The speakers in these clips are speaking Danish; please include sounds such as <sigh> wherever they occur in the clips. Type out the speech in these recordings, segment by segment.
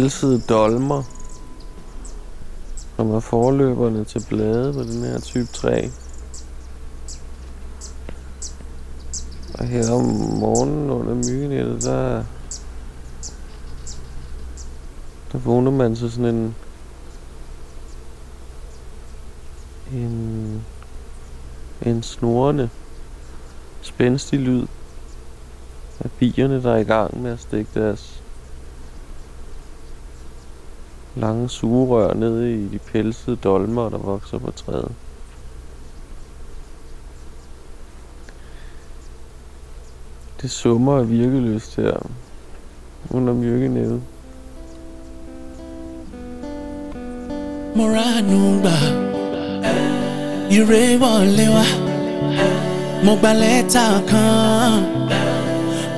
pelsede dolmer, som er forløberne til blade på den her type træ. Og her om morgenen under myggenettet, der, der vågner man så sådan en, en, en snorende, spændstig lyd af bierne, der er i gang med at stikke deres lange sugerør ned i de pelsede dolmer, der vokser på træet. Det summer af virkeløst her under myrkenettet. Moranumba Ire wọlé wá Mo gba lẹ́tà kan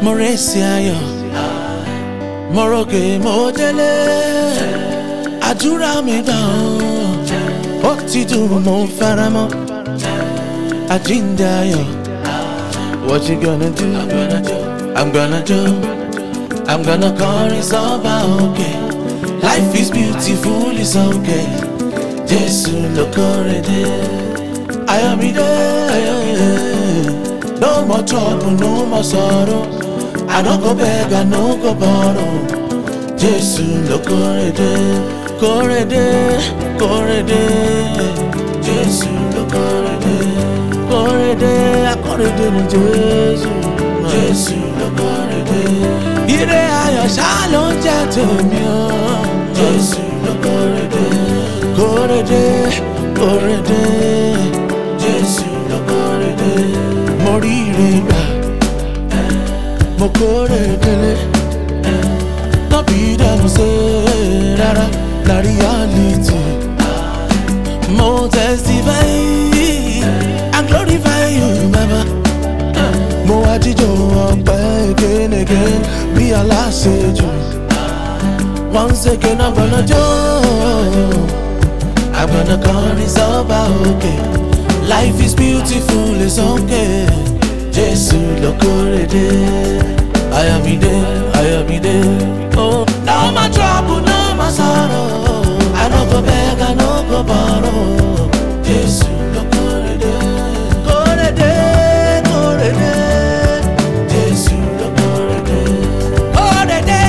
Mo rèsì ayọ̀ Mo rògè mo délé Àdúrà mi gbà ó Ó ti dùn mo fara mọ́ Àjíǹde ayọ̀. What you gonna do? I'm gonna do I'm gonna kọrin sọ́ba òkè. Life is beautiful, it's okay. Jésù ló kórè dé. Ayọ̀mídé No more trouble, no more sorrow. I no go beg, I no go borrow. Jésù ló kórè dé Kórèdé, kórèdé, Jésù ló kórèdé. Kórèdé, akórèdé ni Jésù. Jésù ló kórèdé. Ire ayọ̀ ṣá ló ń jẹ́ tèmi o. Jésù ló kórèdé. Kórèdé, kórèdé, Jésù ló kórèdé. Mo rí ire gbà, mo kórèdé lé. Lọ́bì eh. dẹ́nu sí rárá. Na reality Mo testify and glorify you baba. Mo jíjọ ọpẹ́ again again bí aláṣejù. Once again I'm gonna do I'm gonna kọrin sọ́ba òkè. Life is beautiful, it's okay. Jésù ló kórè dé Ayọ̀mídé, Ayọ̀mídé. Oh, no more trouble, more bega, no go borrow. Yes, no corridor. Corridor, corridor. Kọ́ládé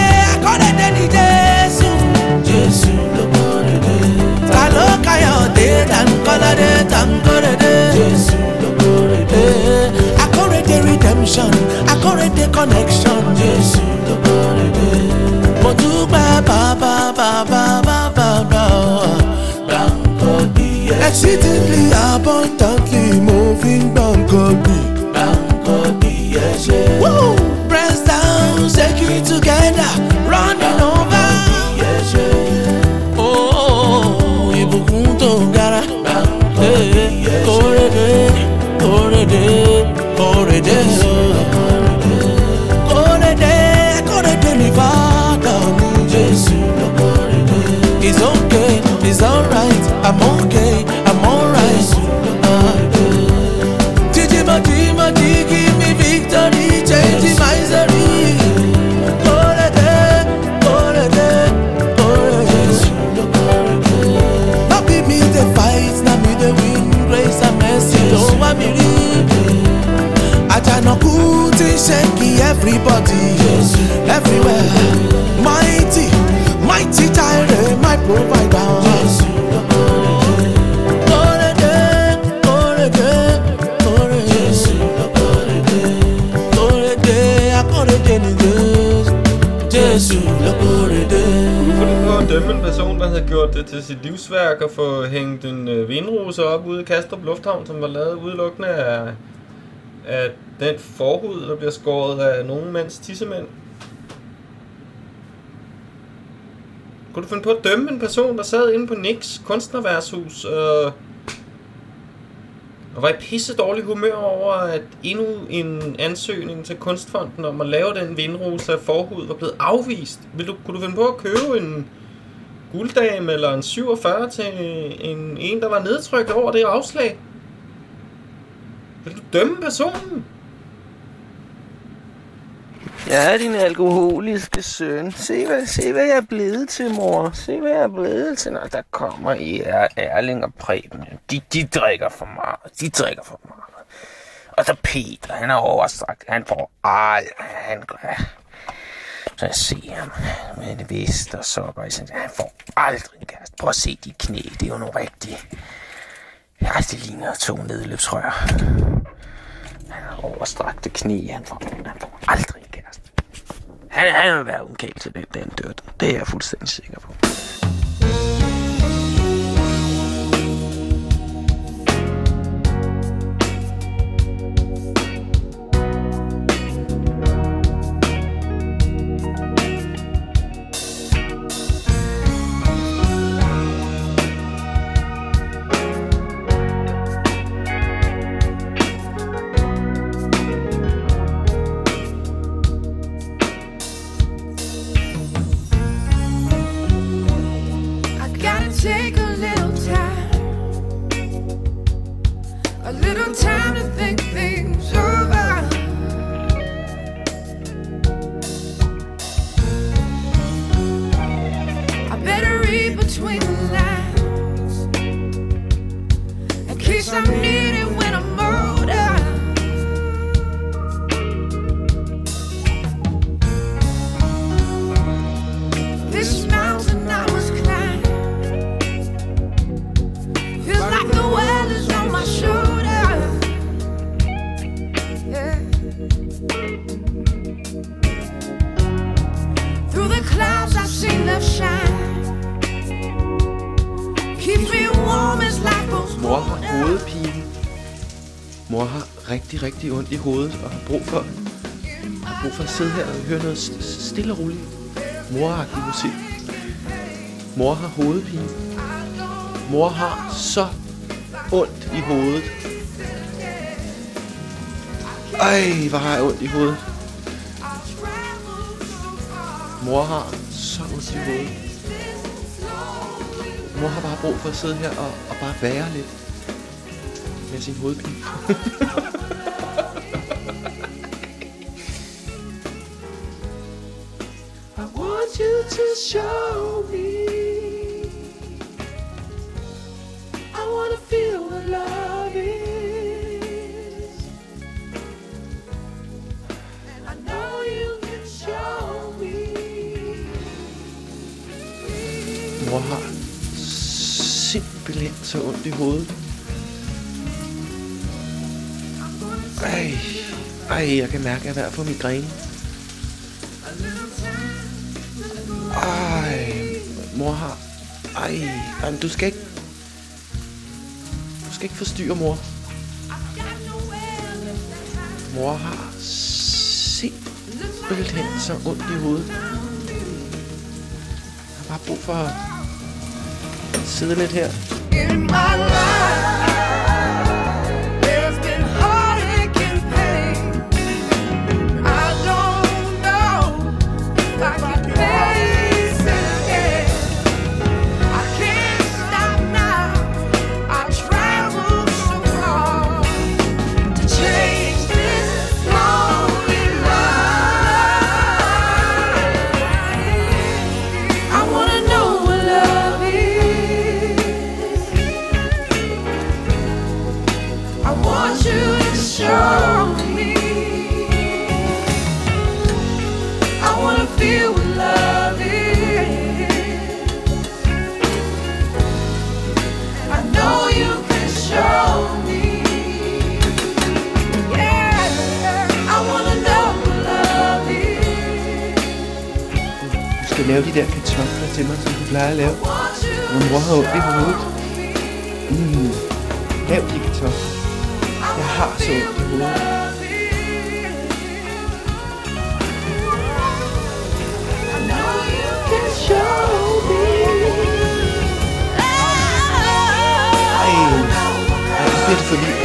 redemption, connection. Bàbá bàbá. Si te li apantan person, der havde gjort det til sit livsværk at få hængt en øh, vindrose op ude i Kastrup Lufthavn, som var lavet udelukkende af, af den forhud, der bliver skåret af nogen mands tissemænd. Kunne du finde på at dømme en person, der sad inde på Nix kunstnerværshus øh, og var i pisse dårlig humør over, at endnu en ansøgning til Kunstfonden om at lave den vindrose af forhud var blevet afvist? Vil du, kunne du finde på at købe en gulddame eller en 47 til en, en der var nedtrykt over det afslag? Vil du dømme personen? Ja, din alkoholiske søn. Se hvad, se, hvad jeg er blevet til, mor. Se, hvad jeg er blevet til, når der kommer I er Erling og Preben. De, de drikker for meget. De drikker for meget. Og så Peter, han er overstrakt. Han får alt. Han, så jeg ser ham med en vest og sokker. Sådan, han får aldrig en kæreste. Prøv at se de knæ. Det er jo nogle rigtige... Ja, det ligner to nedløbsrør. Han har overstrakte knæ. Han får, han får aldrig en kæreste. Han, han vil være undgalt til den, den dør. Det er jeg fuldstændig sikker på. Little time to think things over. I better read between the lines in case I Mor har rigtig, rigtig ondt i hovedet og har brug for, har brug for at sidde her og høre noget stille og roligt. Moragtig musik. Mor har hovedpine. Mor har så ondt i hovedet. Ej, hvor har jeg ondt i hovedet. Mor har så ondt i hovedet. Mor har bare brug for at sidde her og, og bare være lidt med sin hovedpine. <laughs> I want you to show me. I wanna feel what love is. And I know you can show me. Mor har simpelthen så ondt i hovedet. Ej, jeg kan mærke, at jeg er ved at få migræne. Ej, mor har... Ej, ej, du skal ikke... Du skal ikke forstyrre mor. Mor har simpelthen så ondt i hovedet. Jeg har bare brug for at sidde lidt her. In my life, skal lave de der kartofler til mig, som du plejer at lave. Want Min mor har ondt i hovedet. Mm. Lav de kartofler. Jeg har så ondt i hovedet. Ej, ej, nu bliver for vildt.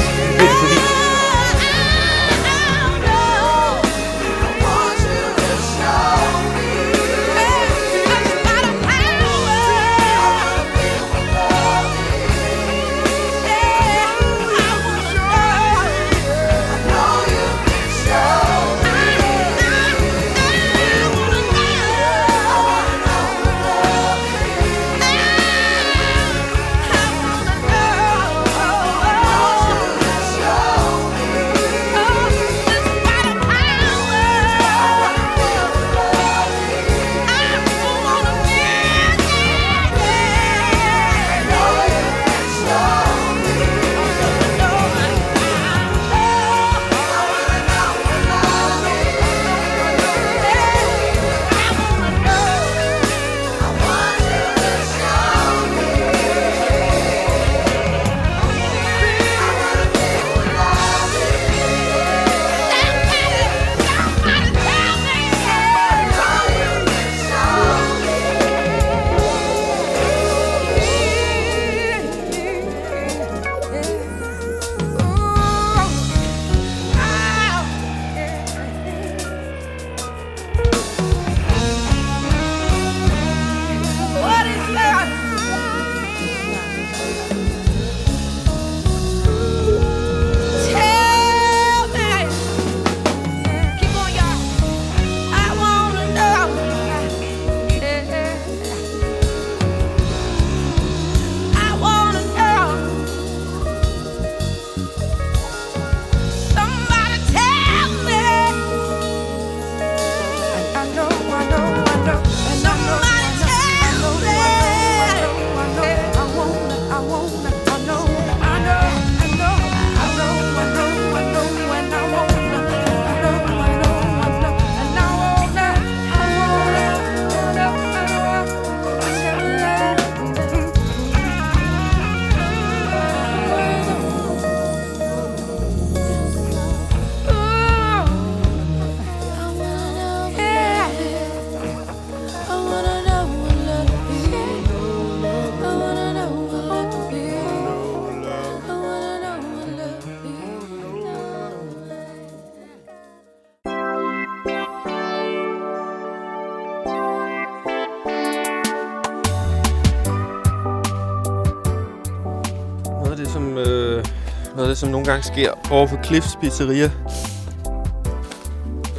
Noget af det, som nogle gange sker over på Cliffs Pizzeria,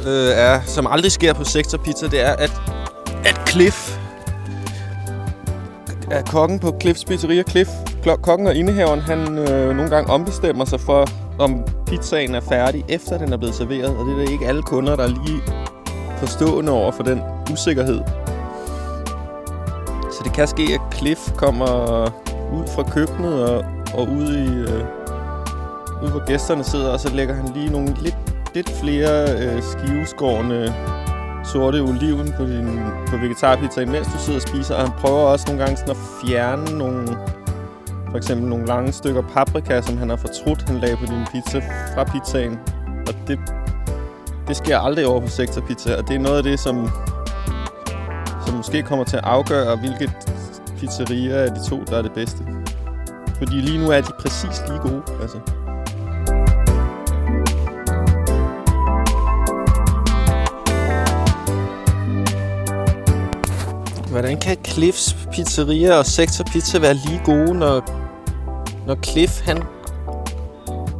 øh, er, som aldrig sker på Sektor Pizza, det er, at, at Cliff er kokken på Cliffs Pizzeria. Cliff, kokken og indehaveren, han øh, nogle gange ombestemmer sig for, om pizzaen er færdig, efter den er blevet serveret. Og det er da ikke alle kunder, der er lige forstående over for den usikkerhed. Så det kan ske, at Cliff kommer ud fra køkkenet og, og ud i... Øh, ude hvor gæsterne sidder, og så lægger han lige nogle lidt, lidt flere øh, skiveskårne sorte oliven på din på vegetarpizzaen, mens du sidder og spiser. Og han prøver også nogle gange sådan at fjerne nogle... For eksempel nogle lange stykker paprika, som han har fortrudt, han lagde på din pizza fra pizzaen. Og det, det sker aldrig over på sektorpizza, og det er noget af det, som, som måske kommer til at afgøre, hvilket pizzeria af de to, der er det bedste. Fordi lige nu er de præcis lige gode, altså. Hvordan kan Cliffs Pizzeria og Sektor Pizza være lige gode, når, når Cliff han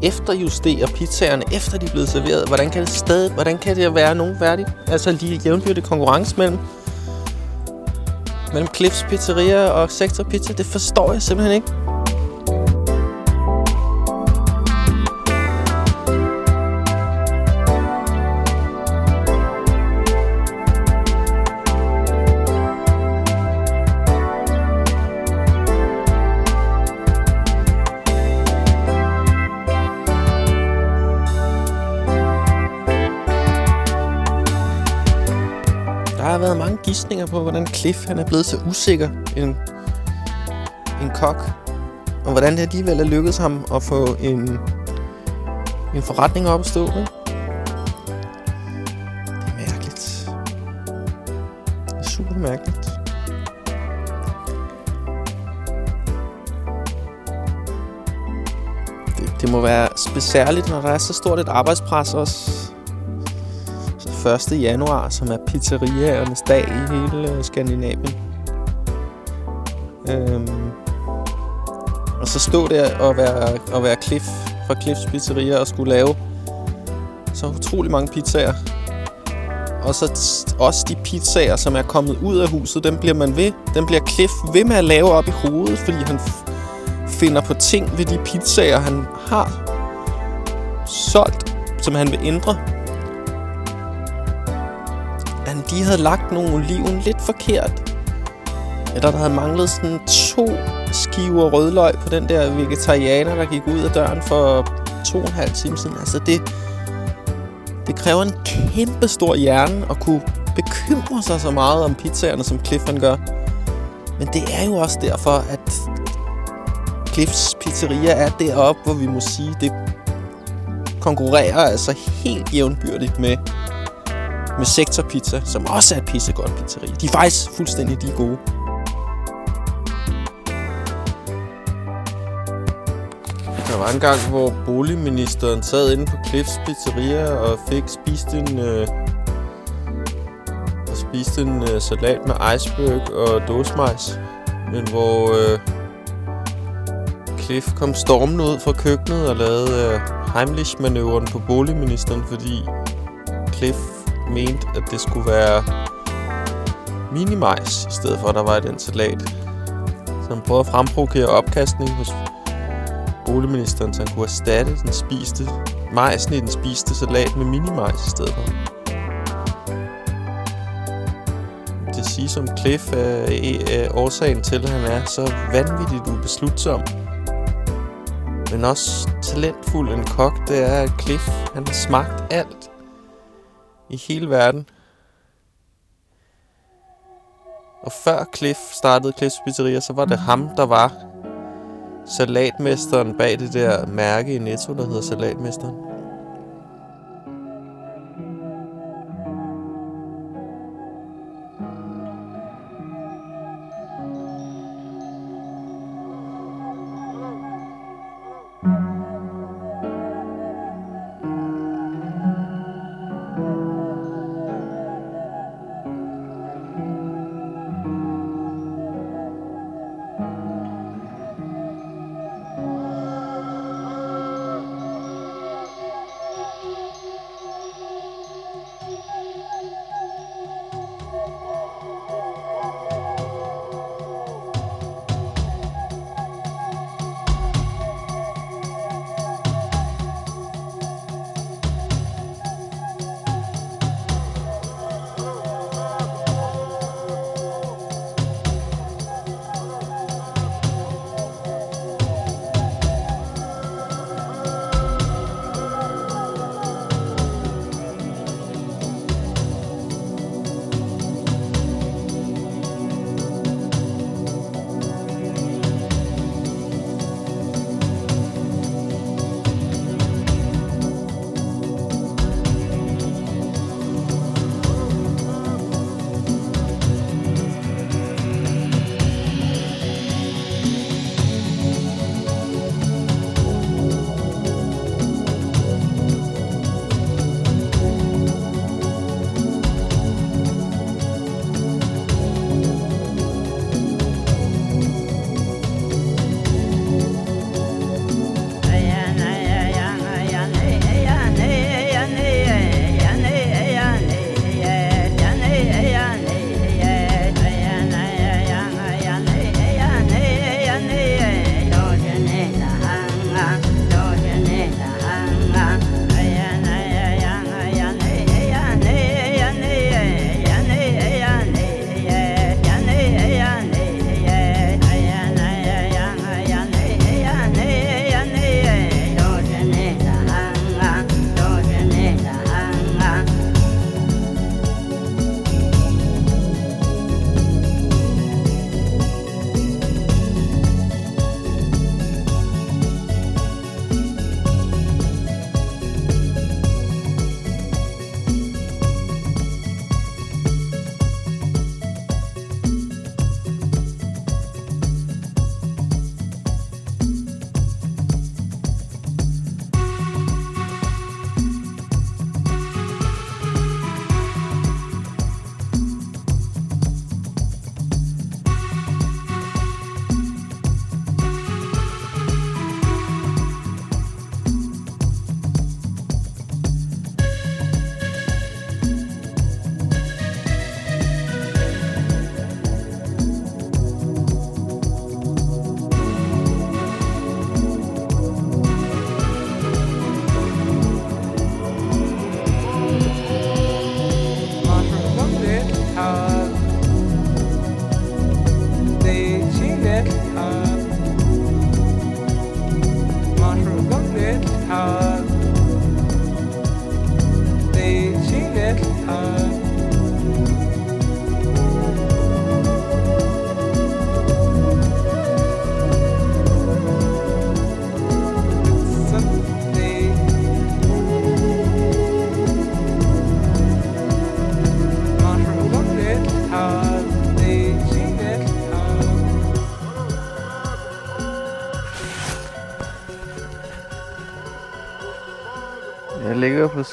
efterjusterer pizzaerne, efter de er blevet serveret? Hvordan kan det stadig, hvordan kan det være nogen værdigt? Altså lige jævnbyrdig konkurrence mellem, mellem Cliffs Pizzeria og Sektor Pizza, det forstår jeg simpelthen ikke. Har gissninger på, hvordan Cliff han er blevet så usikker en, en kok. Og hvordan det alligevel er lykkedes ham at få en, en forretning op at stå. Ikke? Det er mærkeligt. Det er super mærkeligt. Det, det må være specielt, når der er så stort et arbejdspres også 1. januar, som er pizzeriaernes dag i hele øh, Skandinavien. Øhm, og så stå der og være, og være Cliff fra Cliffs Pizzeria og skulle lave så utrolig mange pizzaer. Og så også de pizzaer, som er kommet ud af huset, dem bliver man ved. Dem bliver Cliff ved med at lave op i hovedet, fordi han finder på ting ved de pizzaer, han har solgt, som han vil ændre men de havde lagt nogle oliven lidt forkert. Eller der havde manglet sådan to skiver rødløg på den der vegetarianer, der gik ud af døren for to og en halv time siden. Altså det, det kræver en kæmpe stor hjerne at kunne bekymre sig så meget om pizzaerne, som Cliff han gør. Men det er jo også derfor, at Cliffs Pizzeria er deroppe, hvor vi må sige, det konkurrerer altså helt jævnbyrdigt med med Sektor Pizza, som også er et pissegodt pizzeri. De er faktisk fuldstændig de gode. Der var en gang, hvor boligministeren sad inde på Cliffs Pizzeria og fik spist en, øh, og spiste en øh, salat med iceberg og dåsmajs. Men hvor øh, Cliff kom stormende ud fra køkkenet og lavede øh, Heimlich-manøvren på boligministeren, fordi Cliff mente, at det skulle være minimajs, i stedet for, at der var et den salat. Så han prøvede at fremprovokere opkastning hos boligministeren, så han kunne erstatte den spiste majsen i den spiste salat med minimajs i stedet for. Det siges som Cliff er, er årsagen til, at han er så vanvittigt ubeslutsom. Men også talentfuld en kok, det er, at Cliff han har smagt alt i hele verden. Og før Cliff startede Cliffs Pizzeria, så var det ham, der var salatmesteren bag det der mærke i Netto, der hedder Salatmesteren.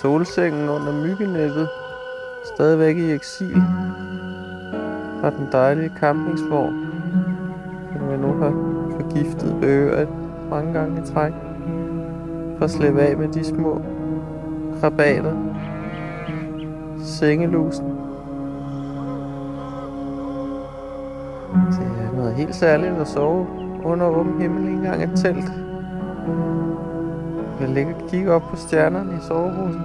Solsengen under myggenettet. Stadigvæk i eksil. Fra den dejlige campingsvogn. Som jeg nu har forgiftet øret mange gange i træk. For at slippe af med de små krabater. Sengelusen. Det er noget helt særligt at sove under åben himmel, ikke engang et telt. Jeg ligger og kigger op på stjernerne i soveposen.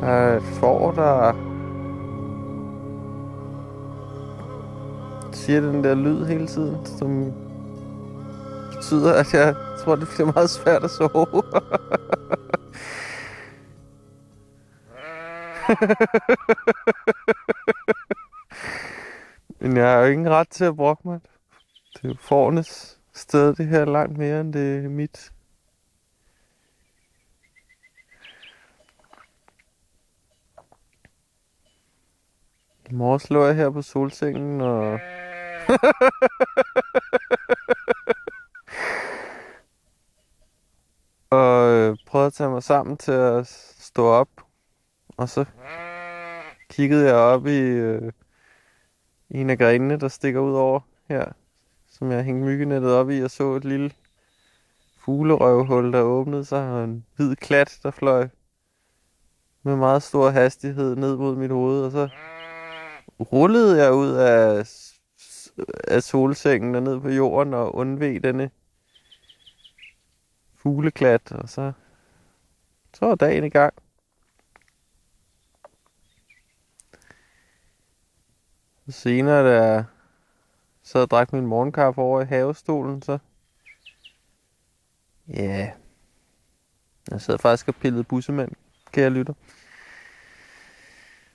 Der er et får, der siger den der lyd hele tiden, som betyder, at jeg tror, det bliver meget svært at sove. <laughs> Men jeg har jo ingen ret til at brokke mig. Det er jo fornes sted, det her langt mere end det er mit. I morges lå jeg her på solsengen og... <laughs> og øh, prøvede at tage mig sammen til at stå op. Og så kiggede jeg op i... Øh, en af grenene, der stikker ud over her, som jeg hængte myggenettet op i, og så et lille fuglerøvhul, der åbnede sig, og en hvid klat, der fløj med meget stor hastighed ned mod mit hoved, og så rullede jeg ud af, af solsengen og ned på jorden og undveg denne fugleklat, og så, så var dagen i gang. Senere, da jeg sad og drak min morgenkaffe over i havestolen, så... Ja... Yeah. Jeg sad faktisk og pillede bussemænd, kære lytter.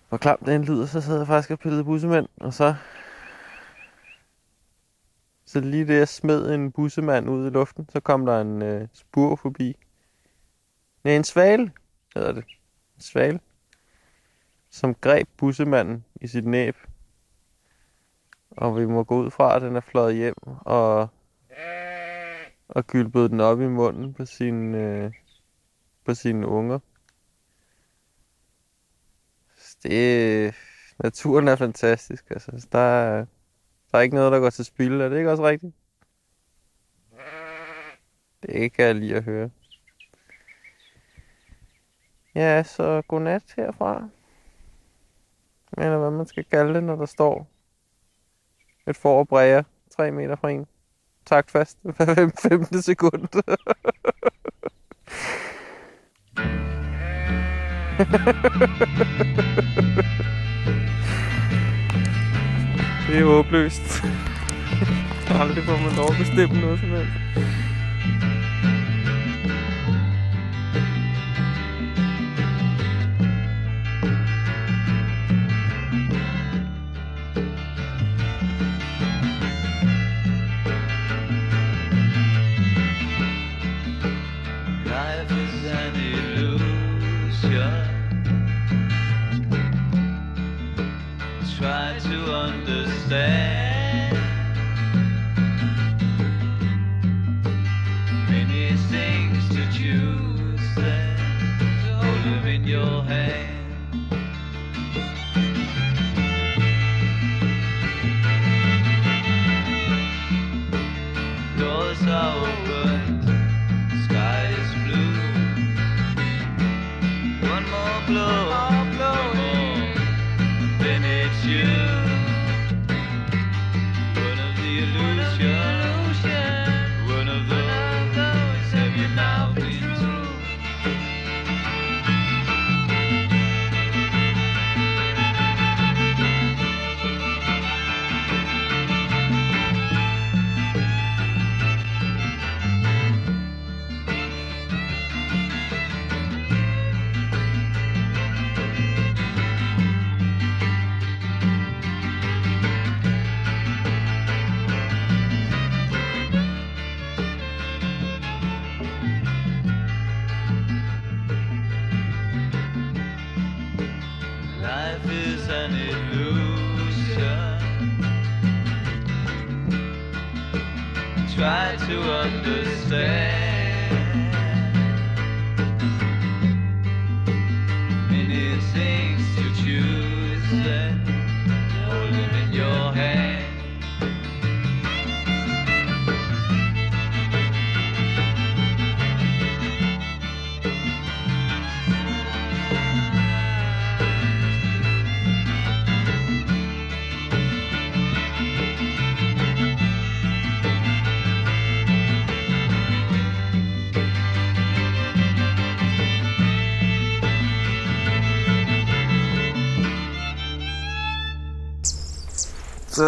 Hvor klamt den lyder, så sad jeg faktisk og pillede bussemænd, og så... Så lige det, jeg smed en bussemand ud i luften, så kom der en øh, spur forbi. Nej, en svale, hedder det. En svale. Som greb bussemanden i sit næb. Og vi må gå ud fra, at den er fløjet hjem og, og gylpede den op i munden på sine, øh, på sine unger. Så Det, naturen er fantastisk. Altså, der, er, der er ikke noget, der går til spil. Er det ikke også rigtigt? Det kan jeg lige at høre. Ja, så godnat herfra. Eller hvad man skal kalde det, når der står et får bræger 3 meter fra en. Tak fast <laughs> hver 15 sekund. <laughs> det er håbløst. Aldrig får man lov at bestemme noget som helst. To understand.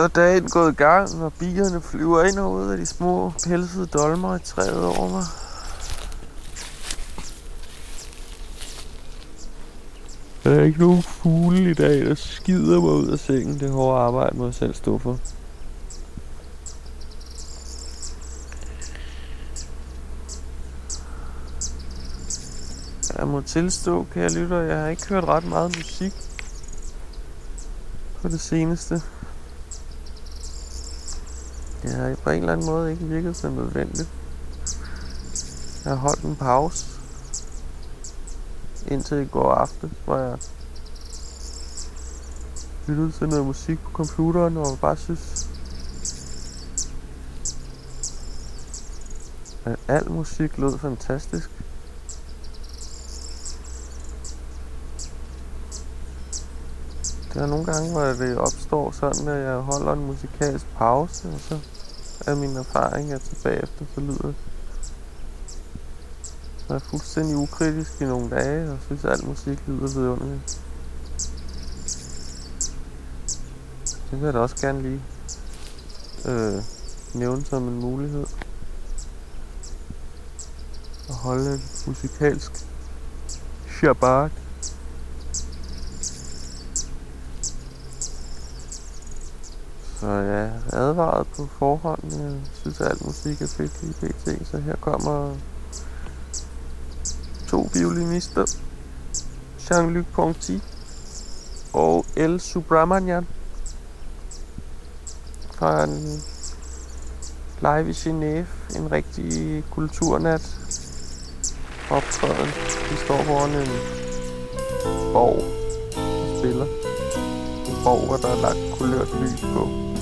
Så er dagen gået i gang, og bierne flyver ind og ud af de små pelsede dolmer i træet over mig. Der er ikke nogen fugle i dag, der skider mig ud af sengen. Det hårdt arbejde, må jeg selv stå for. Jeg må tilstå, kan jeg lytte, jeg har ikke hørt ret meget musik på det seneste. Det har på en eller anden måde ikke virket så nødvendigt. Jeg har holdt en pause indtil i går aftes, hvor jeg lyttede til noget musik på computeren, og bare synes, at al musik lød fantastisk. Der er nogle gange, hvor det opstår sådan, at jeg holder en musikalsk pause, og så er min erfaring, at så bagefter, så lyder det. Jeg er fuldstændig ukritisk i nogle dage, og synes, at al musik lyder vidunderligt. Det vil jeg da også gerne lige øh, nævne som en mulighed. At holde et musikalsk shabak. Så jeg er advaret på forhånd. Jeg synes, at al musik er fedt i pt. Så her kommer to violinister. Jean-Luc Ponty og El Subramanian fra en live i Genève. En rigtig kulturnat optræden. De står foran en borg og spiller. En borg, hvor der er lagt kulørt lys på.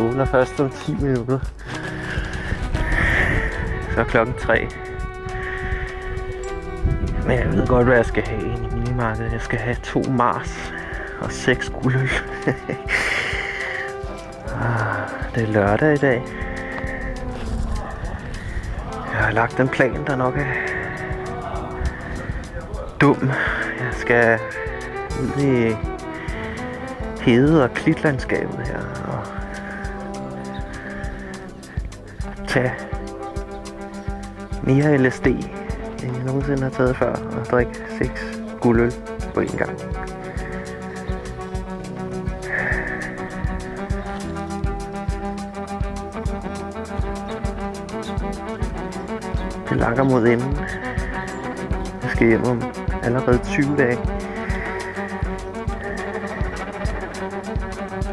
Åbner først om 10 minutter. Så er klokken 3. Men jeg ved godt, hvad jeg skal have ind i minimarkedet. Jeg skal have to Mars og seks guldøl. Ah, det er lørdag i dag. Jeg har lagt en plan, der nok er dum. Jeg skal ud i hede- og klitlandskabet her tage mere LSD, end jeg nogensinde har taget før, og drikke seks guldøl på en gang. Det lakker mod enden. Jeg skal hjem om allerede 20 dage.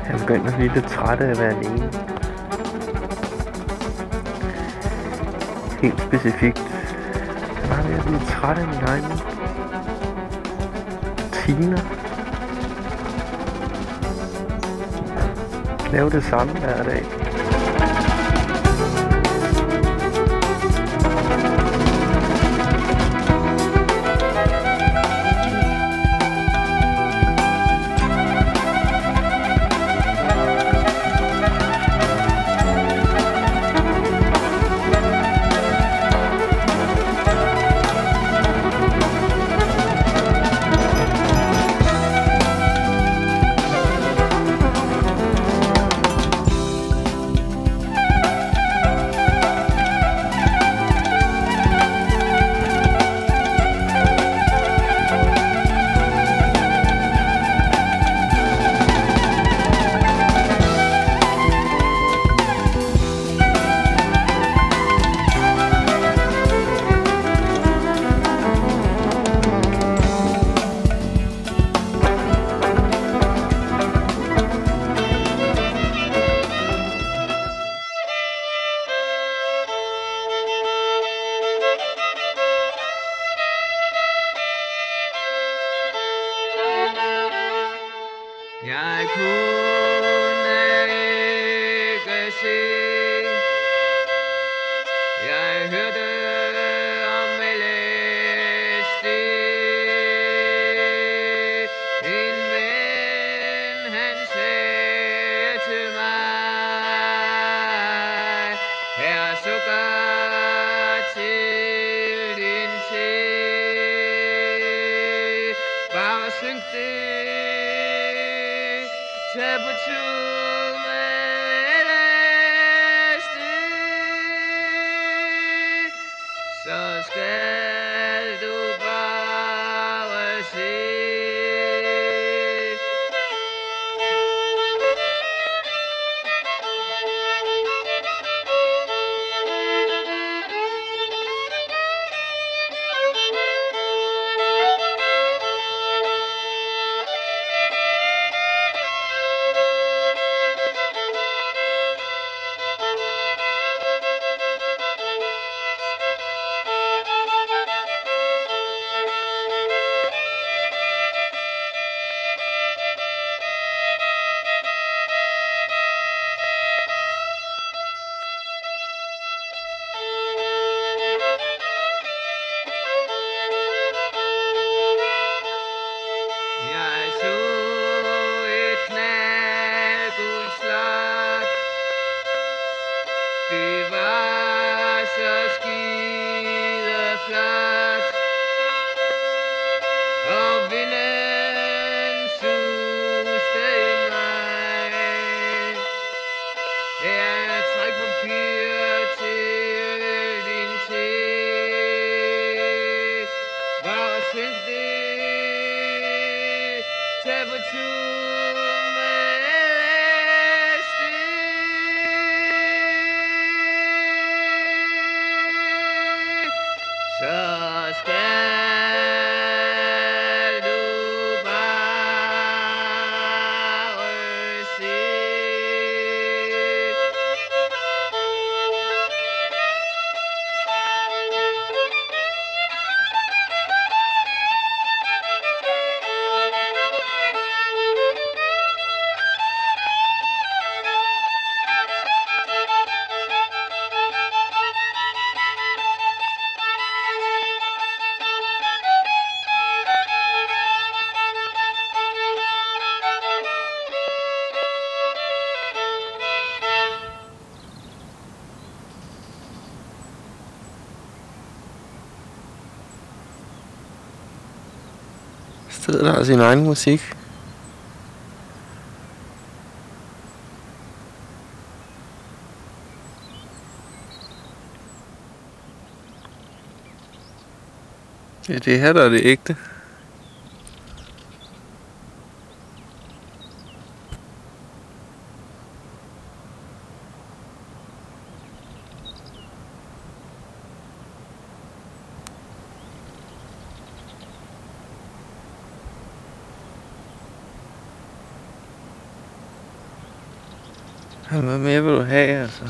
Jeg begynder at blive lidt træt af at være alene. Specifikt. Jeg er bare ved at blive træt af min egen rutiner. Lave det samme hver dag. Så skal sidder der og sin egen musik. Ja, det her der er det ægte. hvad mere vil du have, altså?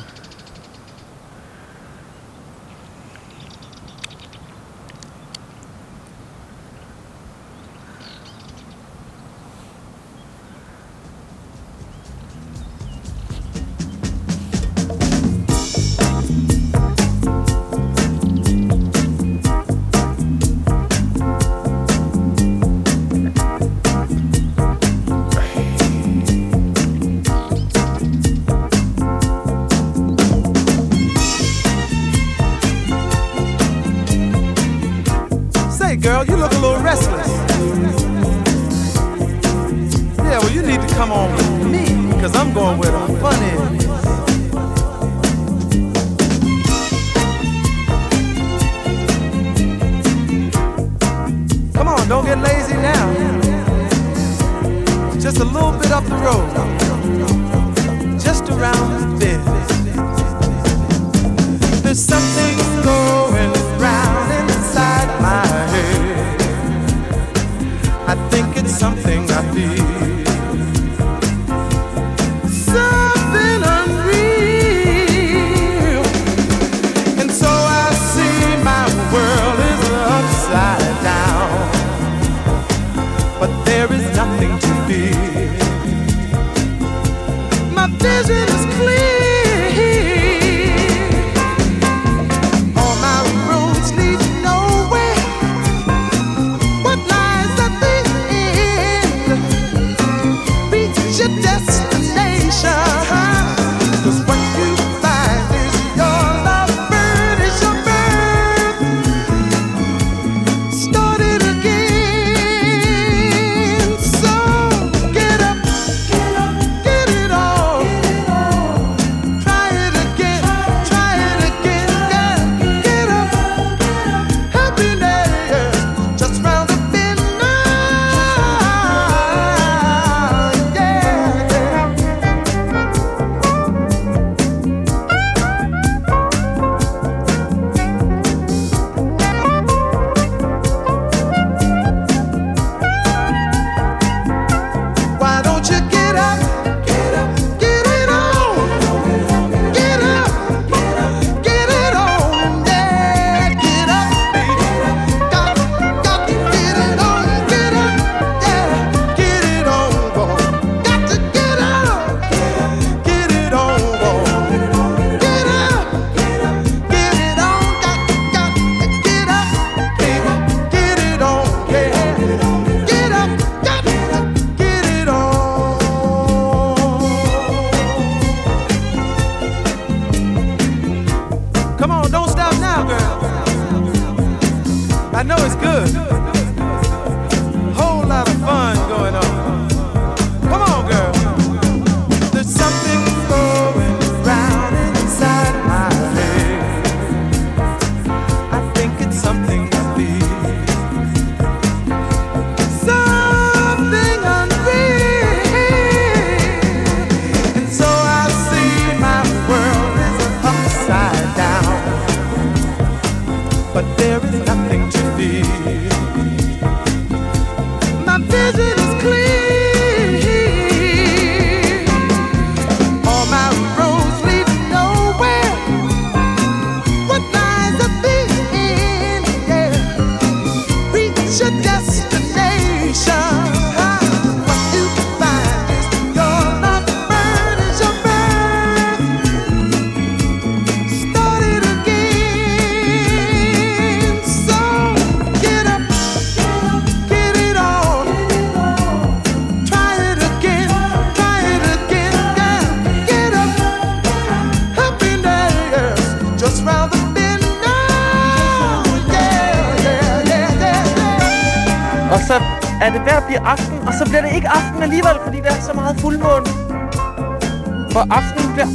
I know it's good.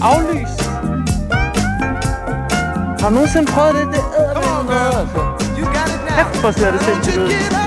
Aflyst. Har du nogensinde prøvet det? Det med noget, altså. Kæft, hvor ser det sindssygt ud.